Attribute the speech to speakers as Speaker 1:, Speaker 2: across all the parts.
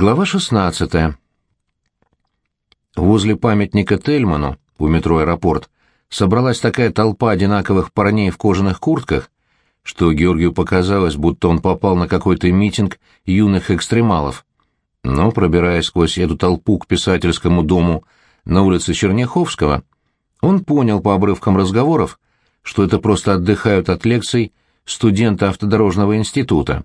Speaker 1: Глава 16. Возле памятника Тельману, у метро «Аэропорт», собралась такая толпа одинаковых парней в кожаных куртках, что Георгию показалось, будто он попал на какой-то митинг юных экстремалов. Но, пробираясь сквозь эту толпу к писательскому дому на улице Черняховского, он понял по обрывкам разговоров, что это просто отдыхают от лекций студенты автодорожного института.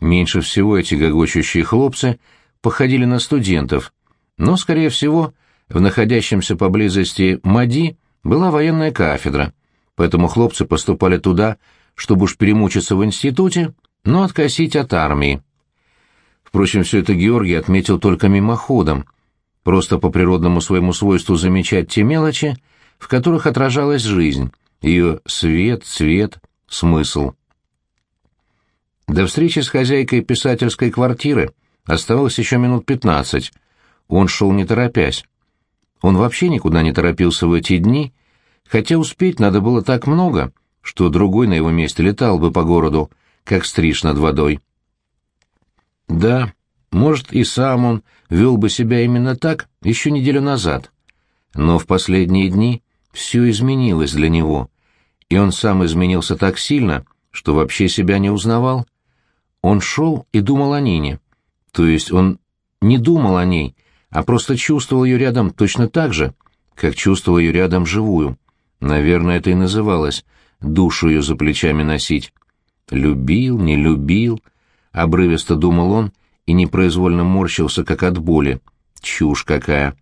Speaker 1: Меньше всего эти гогочущие хлопцы походили на студентов, но, скорее всего, в находящемся поблизости МАДИ была военная кафедра, поэтому хлопцы поступали туда, чтобы уж перемучиться в институте, но откосить от армии. Впрочем, все это Георгий отметил только мимоходом, просто по природному своему свойству замечать те мелочи, в которых отражалась жизнь, ее свет, цвет, смысл. До встречи с хозяйкой писательской квартиры оставалось еще минут пятнадцать. Он шел не торопясь. Он вообще никуда не торопился в эти дни, хотя успеть надо было так много, что другой на его месте летал бы по городу, как стриж над водой. Да, может, и сам он вел бы себя именно так еще неделю назад. Но в последние дни все изменилось для него, и он сам изменился так сильно, что вообще себя не узнавал. Он шел и думал о Нине. То есть он не думал о ней, а просто чувствовал ее рядом точно так же, как чувствовал ее рядом живую. Наверное, это и называлось «душу ее за плечами носить». Любил, не любил, обрывисто думал он и непроизвольно морщился, как от боли. Чушь какая!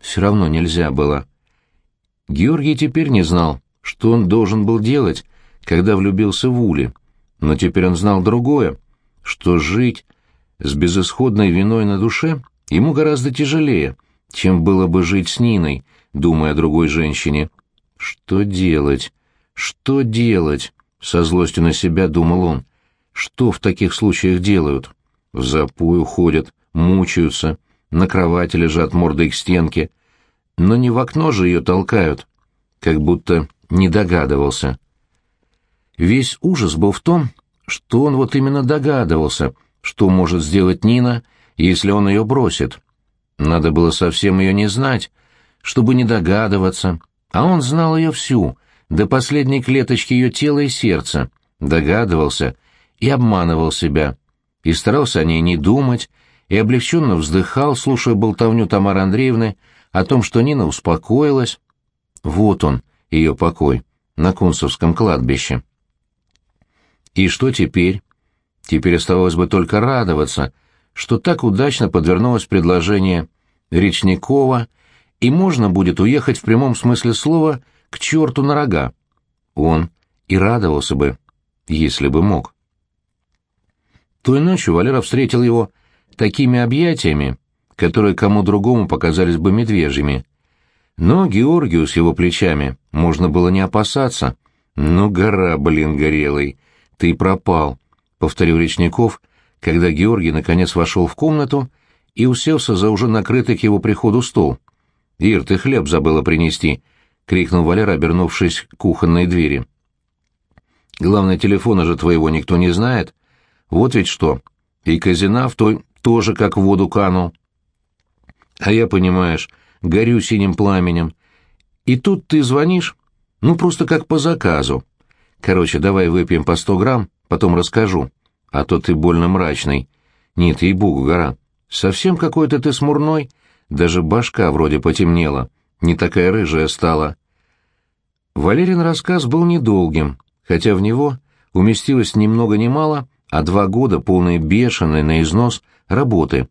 Speaker 1: Все равно нельзя было. Георгий теперь не знал, что он должен был делать, когда влюбился в Ули, но теперь он знал другое что жить с безысходной виной на душе ему гораздо тяжелее, чем было бы жить с Ниной, думая о другой женщине. Что делать? Что делать? Со злостью на себя думал он. Что в таких случаях делают? В запою ходят, мучаются, на кровати лежат мордой к стенке. Но не в окно же ее толкают, как будто не догадывался. Весь ужас был в том, что он вот именно догадывался, что может сделать Нина, если он ее бросит. Надо было совсем ее не знать, чтобы не догадываться, а он знал ее всю, до последней клеточки ее тела и сердца, догадывался и обманывал себя, и старался о ней не думать, и облегченно вздыхал, слушая болтовню Тамары Андреевны о том, что Нина успокоилась. Вот он, ее покой, на Кунцевском кладбище. И что теперь? Теперь оставалось бы только радоваться, что так удачно подвернулось предложение Речникова, и можно будет уехать в прямом смысле слова к черту на рога. Он и радовался бы, если бы мог. Той ночью Валера встретил его такими объятиями, которые кому другому показались бы медвежьими. Но Георгию с его плечами можно было не опасаться. Ну, гора, блин, горелый. «Ты пропал», — повторил Речников, когда Георгий наконец вошел в комнату и уселся за уже накрытый к его приходу стол. «Ир, ты хлеб забыла принести», — крикнул Валера, обернувшись к кухонной двери. «Главное, телефона же твоего никто не знает. Вот ведь что. И казина в той тоже как в воду канул. А я, понимаешь, горю синим пламенем. И тут ты звонишь, ну, просто как по заказу. Короче, давай выпьем по сто грамм, потом расскажу. А то ты больно мрачный. Нет, ей-богу, гора. Совсем какой-то ты смурной. Даже башка вроде потемнела. Не такая рыжая стала. Валерин рассказ был недолгим, хотя в него уместилось ни много ни мало, а два года полные бешеной на износ работы.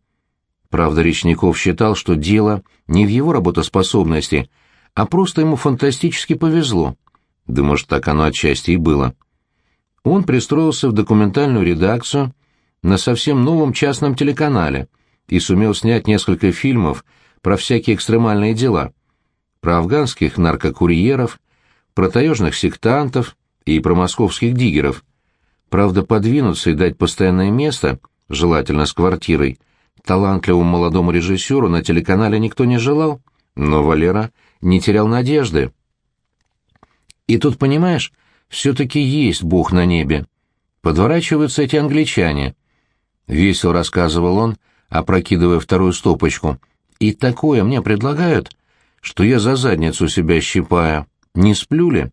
Speaker 1: Правда, Речников считал, что дело не в его работоспособности, а просто ему фантастически повезло. Да может, так оно отчасти и было. Он пристроился в документальную редакцию на совсем новом частном телеканале и сумел снять несколько фильмов про всякие экстремальные дела. Про афганских наркокурьеров, про таежных сектантов и про московских диггеров. Правда, подвинуться и дать постоянное место, желательно с квартирой, талантливому молодому режиссеру на телеканале никто не желал, но Валера не терял надежды. И тут, понимаешь, все-таки есть Бог на небе. Подворачиваются эти англичане. Весело рассказывал он опрокидывая вторую стопочку. «И такое мне предлагают, что я за задницу себя щипаю. Не сплю ли?»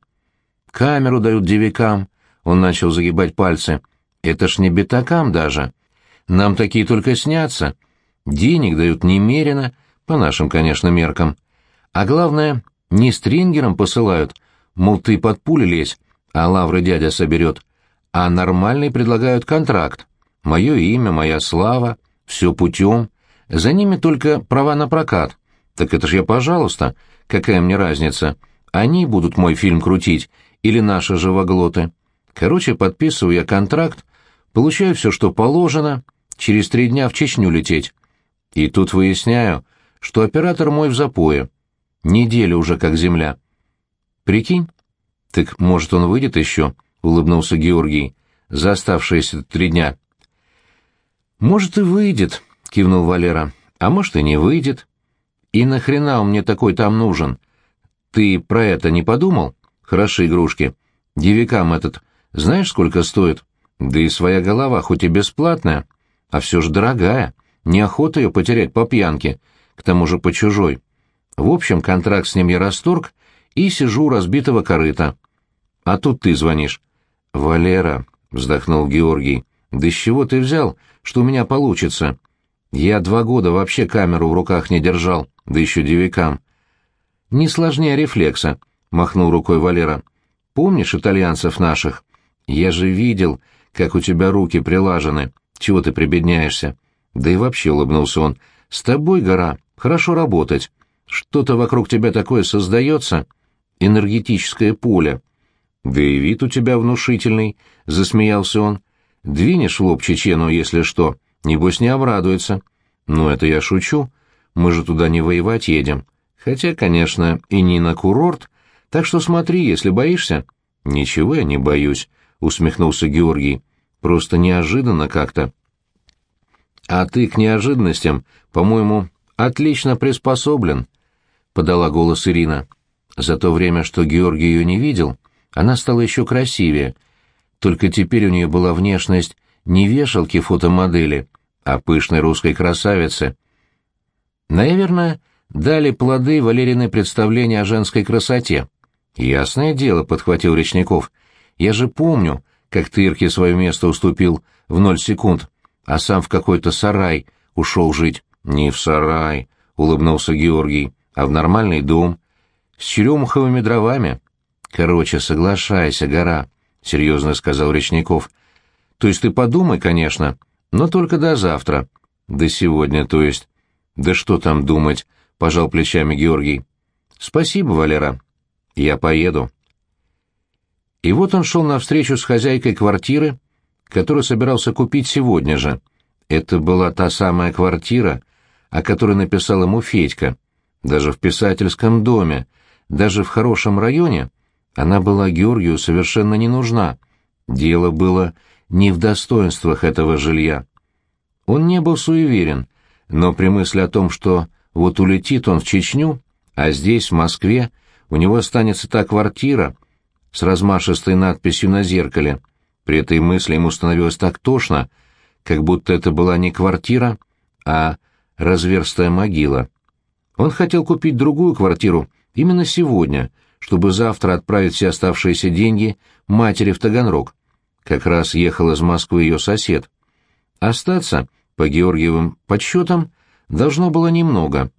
Speaker 1: «Камеру дают девикам», — он начал загибать пальцы. «Это ж не битакам даже. Нам такие только снятся. Денег дают немерено, по нашим, конечно, меркам. А главное, не стрингером посылают, мол, ты под пули лезь, а лавры дядя соберет, а нормальный предлагают контракт. Мое имя, моя слава, все путем. За ними только права на прокат. Так это ж я, пожалуйста, какая мне разница? Они будут мой фильм крутить или наши живоглоты. Короче, подписываю я контракт, получаю все, что положено, через три дня в Чечню лететь. И тут выясняю, что оператор мой в запое. Неделя уже как земля. Прикинь? Так, может, он выйдет еще? — улыбнулся Георгий. За оставшиеся три дня. «Может, и выйдет», — кивнул Валера. «А может, и не выйдет. И нахрена он мне такой там нужен? Ты про это не подумал? Хороши игрушки. Девикам этот, знаешь, сколько стоит? Да и своя голова, хоть и бесплатная, а все же дорогая. Неохота ее потерять по пьянке, к тому же по чужой. В общем, контракт с ним я расторг и сижу разбитого корыта. А тут ты звонишь. «Валера», — вздохнул Георгий, — «да с чего ты взял, что у меня получится? Я два года вообще камеру в руках не держал, да еще девикам». «Не сложнее рефлекса», — махнул рукой Валера. «Помнишь итальянцев наших? Я же видел, как у тебя руки прилажены. Чего ты прибедняешься?» «Да и вообще», — улыбнулся он, — «с тобой, гора, хорошо работать. Что-то вокруг тебя такое создается, энергетическое поле. «Да и вид у тебя внушительный», — засмеялся он. «Двинешь в лоб чечену, если что, небось не обрадуется». «Ну, это я шучу. Мы же туда не воевать едем. Хотя, конечно, и не на курорт. Так что смотри, если боишься». «Ничего я не боюсь», — усмехнулся Георгий. «Просто неожиданно как-то». «А ты к неожиданностям, по-моему, отлично приспособлен», — подала голос Ирина. За то время, что Георгий ее не видел, она стала еще красивее, только теперь у нее была внешность не вешалки фотомодели, а пышной русской красавицы. Наверное, дали плоды Валерины представления о женской красоте. «Ясное дело», — подхватил Речников. «Я же помню, как ты Ирке свое место уступил в ноль секунд, а сам в какой-то сарай ушел жить». «Не в сарай», — улыбнулся Георгий, — «а в нормальный дом, с черемуховыми дровами». «Короче, соглашайся, гора», — серьезно сказал Речников. «То есть ты подумай, конечно, но только до завтра. До сегодня, то есть». «Да что там думать», — пожал плечами Георгий. «Спасибо, Валера. Я поеду». И вот он шел навстречу с хозяйкой квартиры, которую собирался купить сегодня же. Это была та самая квартира, о которой написал ему Федька. Даже в писательском доме, даже в хорошем районе она была Георгию совершенно не нужна. Дело было не в достоинствах этого жилья. Он не был суеверен, но при мысли о том, что вот улетит он в Чечню, а здесь, в Москве, у него останется та квартира с размашистой надписью на зеркале, при этой мысли ему становилось так тошно, как будто это была не квартира, а разверстая могила. Он хотел купить другую квартиру именно сегодня — чтобы завтра отправить все оставшиеся деньги матери в Таганрог. Как раз ехал из Москвы ее сосед. Остаться, по Георгиевым подсчетам, должно было немного.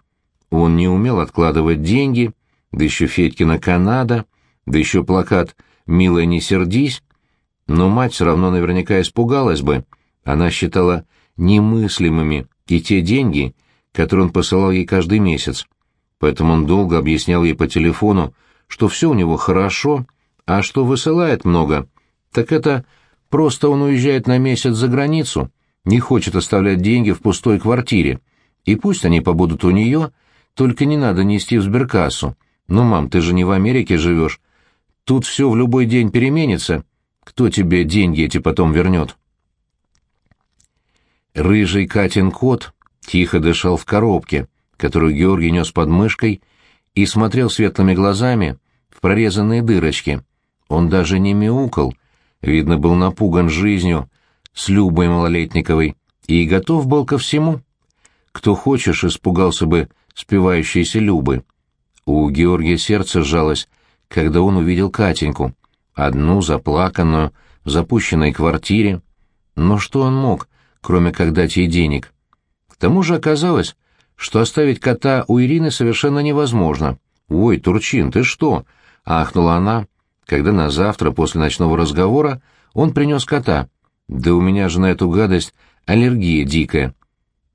Speaker 1: Он не умел откладывать деньги, да еще Федькина Канада, да еще плакат «Милая, не сердись». Но мать все равно наверняка испугалась бы. Она считала немыслимыми и те деньги, которые он посылал ей каждый месяц. Поэтому он долго объяснял ей по телефону, что все у него хорошо, а что высылает много, так это просто он уезжает на месяц за границу, не хочет оставлять деньги в пустой квартире, и пусть они побудут у нее, только не надо нести в сберкассу. Ну, мам, ты же не в Америке живешь. Тут все в любой день переменится. Кто тебе деньги эти потом вернет? Рыжий Катин кот тихо дышал в коробке, которую Георгий нес под мышкой, и смотрел светлыми глазами в прорезанные дырочки. Он даже не мяукал, видно, был напуган жизнью с Любой Малолетниковой и готов был ко всему. кто хочешь, испугался бы спевающейся Любы. У Георгия сердце сжалось, когда он увидел Катеньку, одну заплаканную, в запущенной квартире. Но что он мог, кроме как дать ей денег? К тому же оказалось, что оставить кота у Ирины совершенно невозможно. «Ой, Турчин, ты что?» — ахнула она, когда на завтра после ночного разговора он принес кота. «Да у меня же на эту гадость аллергия дикая.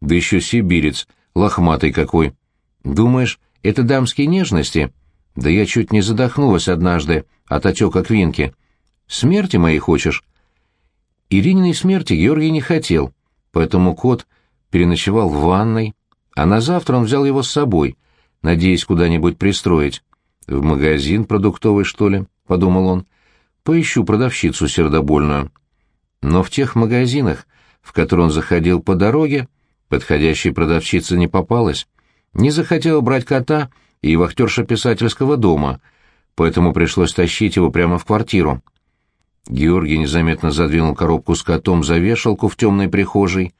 Speaker 1: Да еще сибирец, лохматый какой. Думаешь, это дамские нежности? Да я чуть не задохнулась однажды от отека квинки. Смерти моей хочешь?» Ирининой смерти Георгий не хотел, поэтому кот переночевал в ванной, а на завтра он взял его с собой, надеясь куда-нибудь пристроить. «В магазин продуктовый, что ли?» — подумал он. «Поищу продавщицу сердобольную». Но в тех магазинах, в которые он заходил по дороге, подходящей продавщицы не попалась. Не захотела брать кота и вахтерша писательского дома, поэтому пришлось тащить его прямо в квартиру. Георгий незаметно задвинул коробку с котом за вешалку в темной прихожей,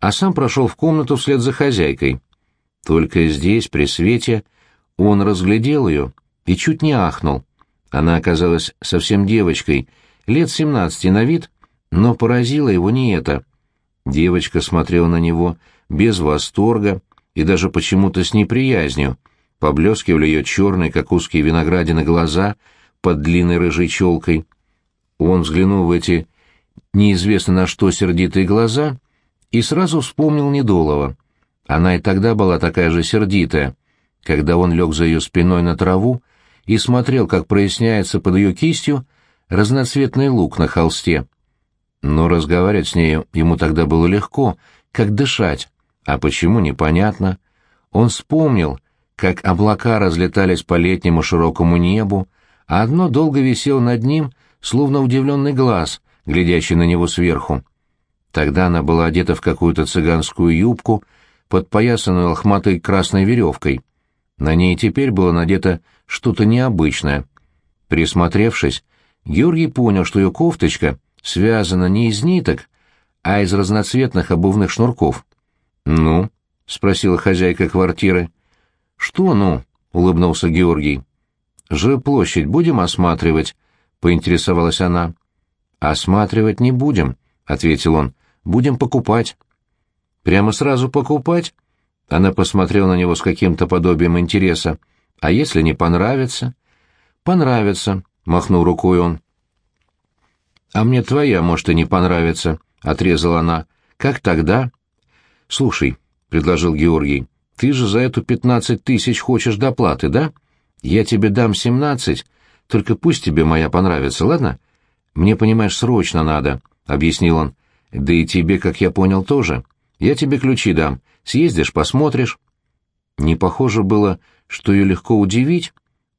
Speaker 1: а сам прошел в комнату вслед за хозяйкой. Только здесь, при свете, он разглядел ее и чуть не ахнул. Она оказалась совсем девочкой, лет семнадцати на вид, но поразило его не это. Девочка смотрела на него без восторга и даже почему-то с неприязнью. Поблескивали ее черные, как узкие виноградины, глаза под длинной рыжей челкой. Он взглянул в эти неизвестно на что сердитые глаза и сразу вспомнил Недолова. Она и тогда была такая же сердитая, когда он лег за ее спиной на траву и смотрел, как проясняется под ее кистью разноцветный лук на холсте. Но разговаривать с нею ему тогда было легко, как дышать. А почему, непонятно. Он вспомнил, как облака разлетались по летнему широкому небу, а одно долго висело над ним, словно удивленный глаз, глядящий на него сверху. Тогда она была одета в какую-то цыганскую юбку, подпоясанную лохматой красной веревкой. На ней теперь было надето что-то необычное. Присмотревшись, Георгий понял, что ее кофточка связана не из ниток, а из разноцветных обувных шнурков. «Ну?» — спросила хозяйка квартиры. «Что «ну?» — улыбнулся Георгий. «Жилплощадь будем осматривать?» — поинтересовалась она. «Осматривать не будем», — ответил он. «Будем покупать». «Прямо сразу покупать?» Она посмотрела на него с каким-то подобием интереса. «А если не понравится?» «Понравится», — махнул рукой он. «А мне твоя, может, и не понравится», — отрезала она. «Как тогда?» «Слушай», — предложил Георгий, — «ты же за эту пятнадцать тысяч хочешь доплаты, да? Я тебе дам семнадцать, только пусть тебе моя понравится, ладно? Мне, понимаешь, срочно надо», — объяснил он. «Да и тебе, как я понял, тоже. Я тебе ключи дам. Съездишь, посмотришь». Не похоже было, что ее легко удивить,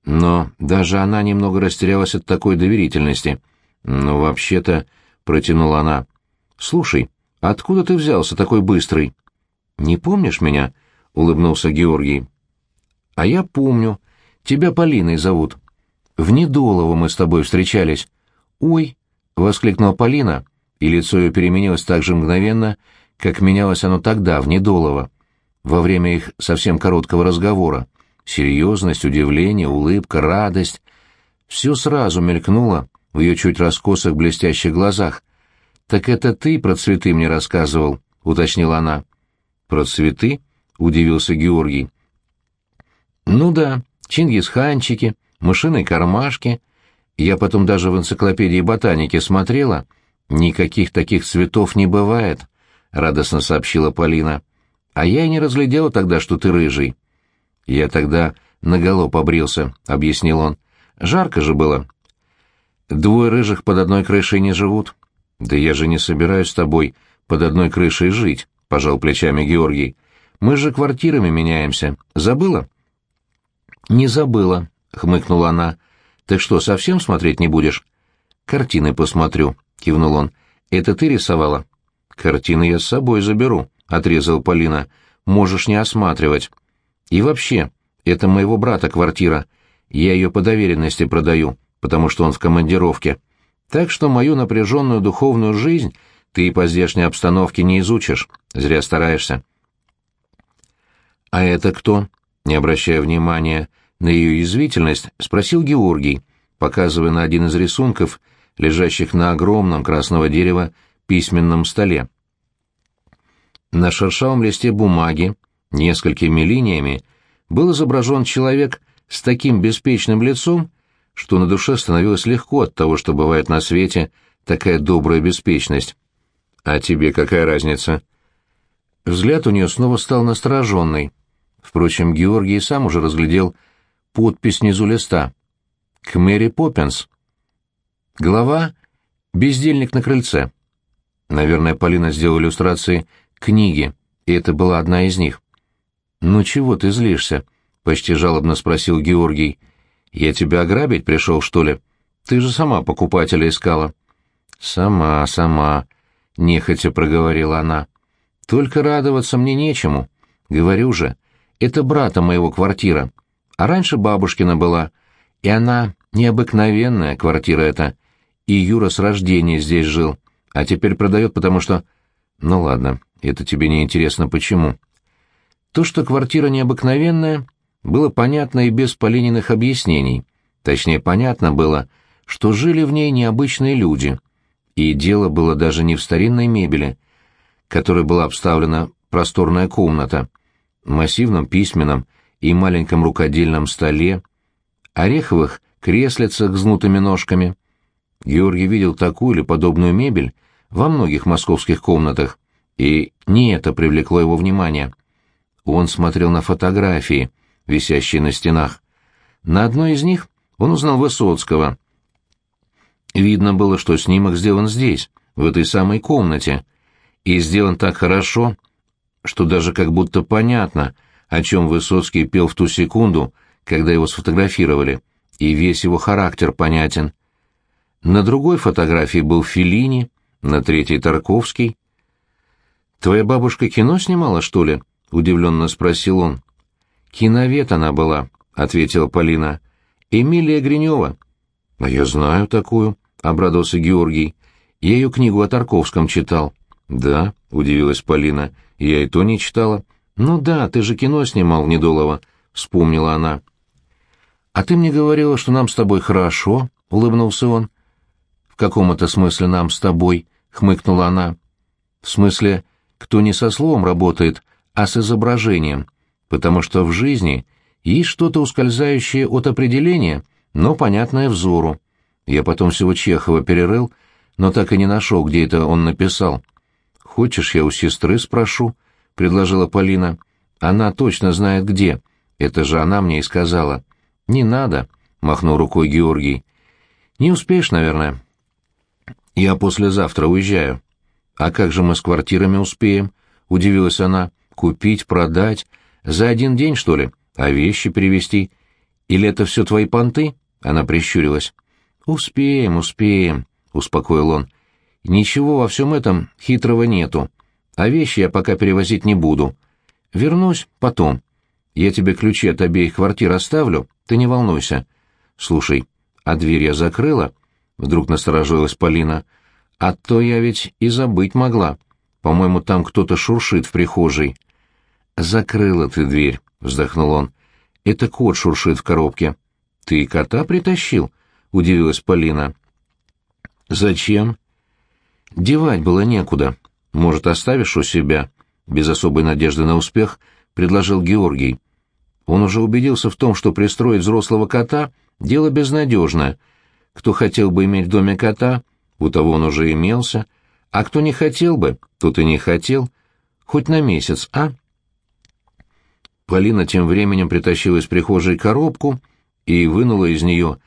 Speaker 1: но даже она немного растерялась от такой доверительности. «Ну, вообще-то», — протянула она, — «слушай, откуда ты взялся такой быстрый?» «Не помнишь меня?» — улыбнулся Георгий. «А я помню. Тебя Полиной зовут. В Недолово мы с тобой встречались». «Ой!» — воскликнула Полина, и лицо ее переменилось так же мгновенно, как менялось оно тогда, в Недолово, во время их совсем короткого разговора. Серьезность, удивление, улыбка, радость — все сразу мелькнуло в ее чуть раскосых блестящих глазах. «Так это ты про цветы мне рассказывал?» — уточнила она. «Про цветы?» — удивился Георгий. «Ну да, чингисханчики, мышиные кармашки. Я потом даже в энциклопедии ботаники смотрела. Никаких таких цветов не бывает», — радостно сообщила Полина. «А я и не разглядела тогда, что ты рыжий». «Я тогда наголо побрился», — объяснил он. «Жарко же было». «Двое рыжих под одной крышей не живут». «Да я же не собираюсь с тобой под одной крышей жить». — пожал плечами Георгий. «Мы же квартирами меняемся. Забыла?» «Не забыла», — хмыкнула она. «Так что, совсем смотреть не будешь?» «Картины посмотрю», — кивнул он. «Это ты рисовала?» «Картины я с собой заберу», — отрезала Полина. «Можешь не осматривать. И вообще, это моего брата квартира. Я ее по доверенности продаю, потому что он в командировке. Так что мою напряженную духовную жизнь ты по здешней обстановке не изучишь. Зря стараешься. «А это кто?» Не обращая внимания на ее язвительность, спросил Георгий, показывая на один из рисунков, лежащих на огромном красного дерева письменном столе. На шершавом листе бумаги, несколькими линиями, был изображен человек с таким беспечным лицом, что на душе становилось легко от того, что бывает на свете такая добрая беспечность. «А тебе какая разница?» Взгляд у нее снова стал настороженный. Впрочем, Георгий сам уже разглядел подпись внизу листа. «К Мэри Поппинс». Глава «Бездельник на крыльце». Наверное, Полина сделала иллюстрации книги, и это была одна из них. «Ну чего ты злишься?» — почти жалобно спросил Георгий. «Я тебя ограбить пришел, что ли? Ты же сама покупателя искала». «Сама, сама», — нехотя проговорила она. «Только радоваться мне нечему. Говорю же, это брата моего квартира. А раньше бабушкина была. И она необыкновенная квартира эта. И Юра с рождения здесь жил. А теперь продает, потому что... Ну ладно, это тебе не интересно почему. То, что квартира необыкновенная, было понятно и без Полининых объяснений. Точнее, понятно было, что жили в ней необычные люди. И дело было даже не в старинной мебели, которой была обставлена просторная комната, массивном письменном и маленьком рукодельном столе, ореховых креслицах с гнутыми ножками. Георгий видел такую или подобную мебель во многих московских комнатах, и не это привлекло его внимание. Он смотрел на фотографии, висящие на стенах. На одной из них он узнал Высоцкого. Видно было, что снимок сделан здесь, в этой самой комнате, и сделан так хорошо, что даже как будто понятно, о чем Высоцкий пел в ту секунду, когда его сфотографировали, и весь его характер понятен. На другой фотографии был Феллини, на третьей — Тарковский. «Твоя бабушка кино снимала, что ли?» — удивленно спросил он. «Киновед она была», — ответила Полина. «Эмилия Гринева». «А я знаю такую», — обрадовался Георгий. «Я ее книгу о Тарковском читал». «Да», — удивилась Полина, — «я и то не читала». «Ну да, ты же кино снимал, Недолова», — вспомнила она. «А ты мне говорила, что нам с тобой хорошо», — улыбнулся он. «В каком это смысле нам с тобой?» — хмыкнула она. «В смысле, кто не со словом работает, а с изображением, потому что в жизни есть что-то ускользающее от определения, но понятное взору. Я потом всего Чехова перерыл, но так и не нашел, где это он написал. «Хочешь, я у сестры спрошу?» — предложила Полина. «Она точно знает, где. Это же она мне и сказала». «Не надо», — махнул рукой Георгий. «Не успеешь, наверное». «Я послезавтра уезжаю». «А как же мы с квартирами успеем?» — удивилась она. «Купить, продать? За один день, что ли? А вещи привезти? Или это все твои понты?» Она прищурилась. «Успеем, успеем», — успокоил он. «Ничего во всем этом хитрого нету. А вещи я пока перевозить не буду. Вернусь потом. Я тебе ключи от обеих квартир оставлю, ты не волнуйся. Слушай, а дверь я закрыла?» Вдруг насторожилась Полина. «А то я ведь и забыть могла. По-моему, там кто-то шуршит в прихожей». «Закрыла ты дверь», — вздохнул он. «Это кот шуршит в коробке». «Ты кота притащил?» — удивилась Полина. «Зачем?» «Девать было некуда. Может, оставишь у себя?» Без особой надежды на успех предложил Георгий. Он уже убедился в том, что пристроить взрослого кота — дело безнадежное. Кто хотел бы иметь в доме кота, у того он уже имелся, а кто не хотел бы, тот и не хотел. Хоть на месяц, а? Полина тем временем притащила из прихожей коробку и вынула из нее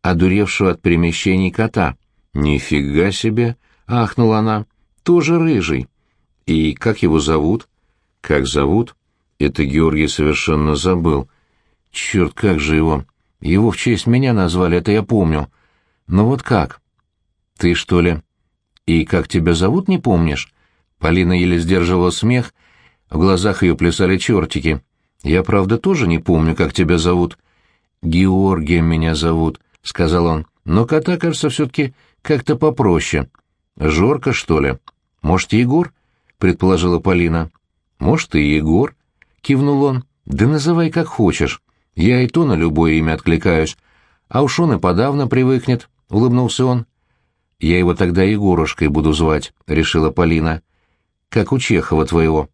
Speaker 1: одуревшего от перемещений кота. «Нифига себе!» — ахнула она. «Тоже рыжий. И как его зовут?» «Как зовут?» Это Георгий совершенно забыл. Черт, как же его! Его в честь меня назвали, это я помню. Но вот как? Ты, что ли? И как тебя зовут, не помнишь? Полина еле сдерживала смех, в глазах ее плясали чертики. Я, правда, тоже не помню, как тебя зовут. Георгием меня зовут, — сказал он. Но кота, кажется, все-таки как-то попроще. Жорка, что ли? Может, Егор? — предположила Полина. Может, и Егор, — кивнул он. Да называй как хочешь. Я и то на любое имя откликаюсь. А уж он и подавно привыкнет, — улыбнулся он. Я его тогда Егорушкой буду звать, — решила Полина. Как у Чехова твоего.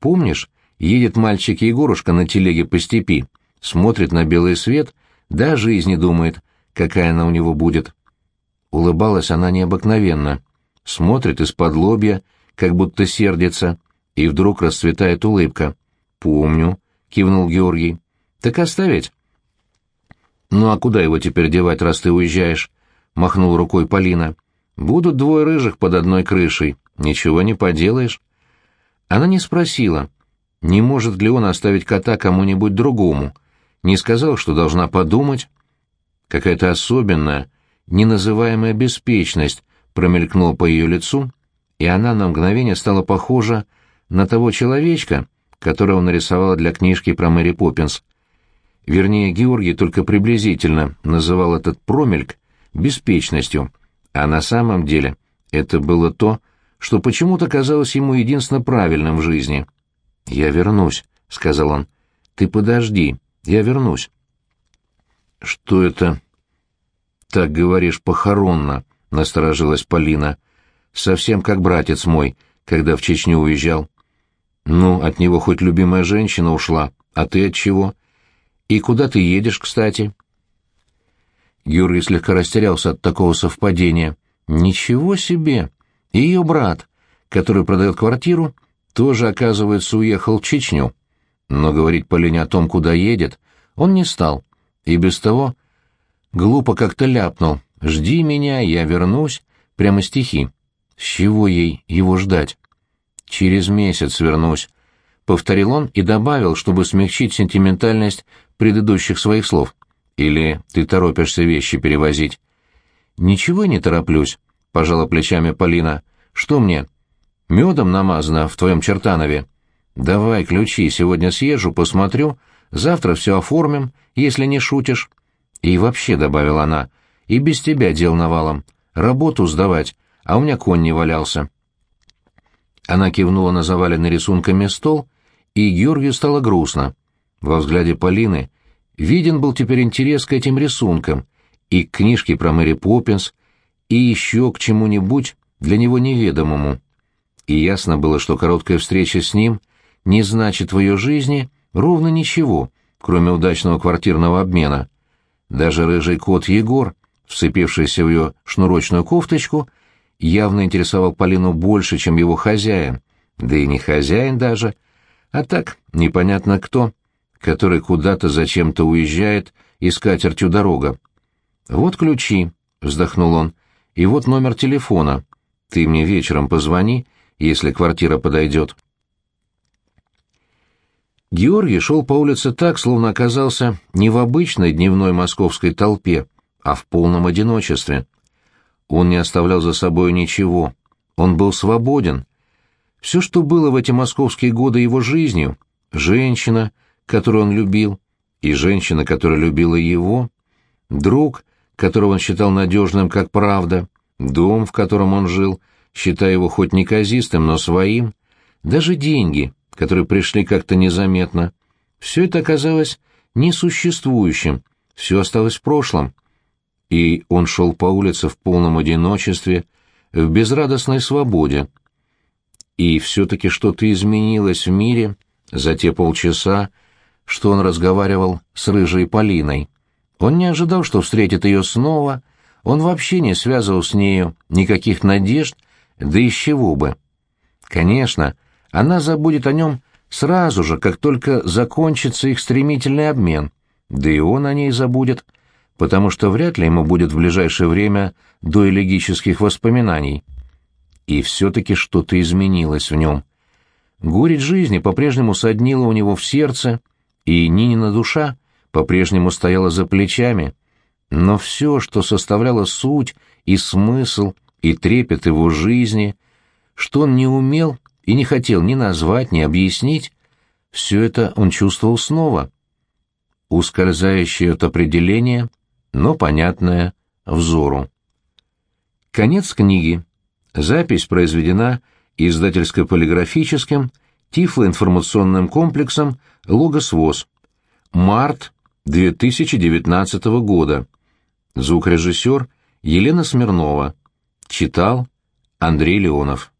Speaker 1: Помнишь, едет мальчик Егорушка на телеге по степи, смотрит на белый свет, да о жизни думает, какая она у него будет. Улыбалась она необыкновенно. Смотрит из-под лобья, как будто сердится, и вдруг расцветает улыбка. «Помню», — кивнул Георгий. «Так оставить?» «Ну а куда его теперь девать, раз ты уезжаешь?» — махнул рукой Полина. «Будут двое рыжих под одной крышей. Ничего не поделаешь». Она не спросила, не может ли он оставить кота кому-нибудь другому, не сказал, что должна подумать. Какая-то особенная, неназываемая беспечность промелькнула по ее лицу, и она на мгновение стала похожа на того человечка, которого нарисовала для книжки про Мэри Поппинс. Вернее, Георгий только приблизительно называл этот промельк беспечностью, а на самом деле это было то, что почему-то казалось ему единственно правильным в жизни. «Я вернусь», — сказал он. «Ты подожди, я вернусь». «Что это?» «Так говоришь похоронно», — насторожилась Полина. «Совсем как братец мой, когда в Чечню уезжал. Ну, от него хоть любимая женщина ушла, а ты от чего? И куда ты едешь, кстати? Юрий слегка растерялся от такого совпадения. Ничего себе! Ее брат, который продает квартиру, тоже, оказывается, уехал в Чечню. Но говорить Полине о том, куда едет, он не стал. И без того глупо как-то ляпнул. «Жди меня, я вернусь». Прямо стихи. С чего ей его ждать? «Через месяц вернусь», — повторил он и добавил, чтобы смягчить сентиментальность предыдущих своих слов. «Или ты торопишься вещи перевозить?» «Ничего не тороплюсь», — пожала плечами Полина. «Что мне? Медом намазано в твоем Чертанове. Давай ключи, сегодня съезжу, посмотрю, завтра все оформим, если не шутишь». «И вообще», — добавила она, — «и без тебя дел навалом. Работу сдавать, а у меня конь не валялся». Она кивнула на заваленный рисунками стол, и Георгию стало грустно. Во взгляде Полины виден был теперь интерес к этим рисункам, и к книжке про Мэри Поппинс, и еще к чему-нибудь для него неведомому. И ясно было, что короткая встреча с ним не значит в ее жизни ровно ничего, кроме удачного квартирного обмена. Даже рыжий кот Егор, вцепившийся в ее шнурочную кофточку, явно интересовал Полину больше, чем его хозяин, да и не хозяин даже, а так непонятно кто, который куда-то зачем-то уезжает и с дорога. «Вот ключи», — вздохнул он, — «и вот номер телефона. Ты мне вечером позвони, если квартира подойдет». Георгий шел по улице так, словно оказался не в обычной дневной московской толпе, а в полном одиночестве. Он не оставлял за собой ничего. Он был свободен. Все, что было в эти московские годы его жизнью, женщина, которую он любил, и женщина, которая любила его, друг, которого он считал надежным, как правда, дом, в котором он жил, считая его хоть неказистым, но своим, даже деньги, которые пришли как-то незаметно. Все это оказалось несуществующим, все осталось в прошлом и он шел по улице в полном одиночестве, в безрадостной свободе. И все-таки что-то изменилось в мире за те полчаса, что он разговаривал с рыжей Полиной. Он не ожидал, что встретит ее снова, он вообще не связывал с нею никаких надежд, да из чего бы. Конечно, она забудет о нем сразу же, как только закончится их стремительный обмен, да и он о ней забудет — потому что вряд ли ему будет в ближайшее время до элегических воспоминаний. И все-таки что-то изменилось в нем. Горечь жизни по-прежнему соднила у него в сердце, и Нинина душа по-прежнему стояла за плечами, но все, что составляло суть и смысл и трепет его жизни, что он не умел и не хотел ни назвать, ни объяснить, все это он чувствовал снова. Ускользающее от определения но понятное взору. Конец книги. Запись произведена издательско-полиграфическим тифлоинформационным комплексом Логосвоз. Март 2019 года. Звукорежиссер Елена Смирнова. Читал Андрей Леонов.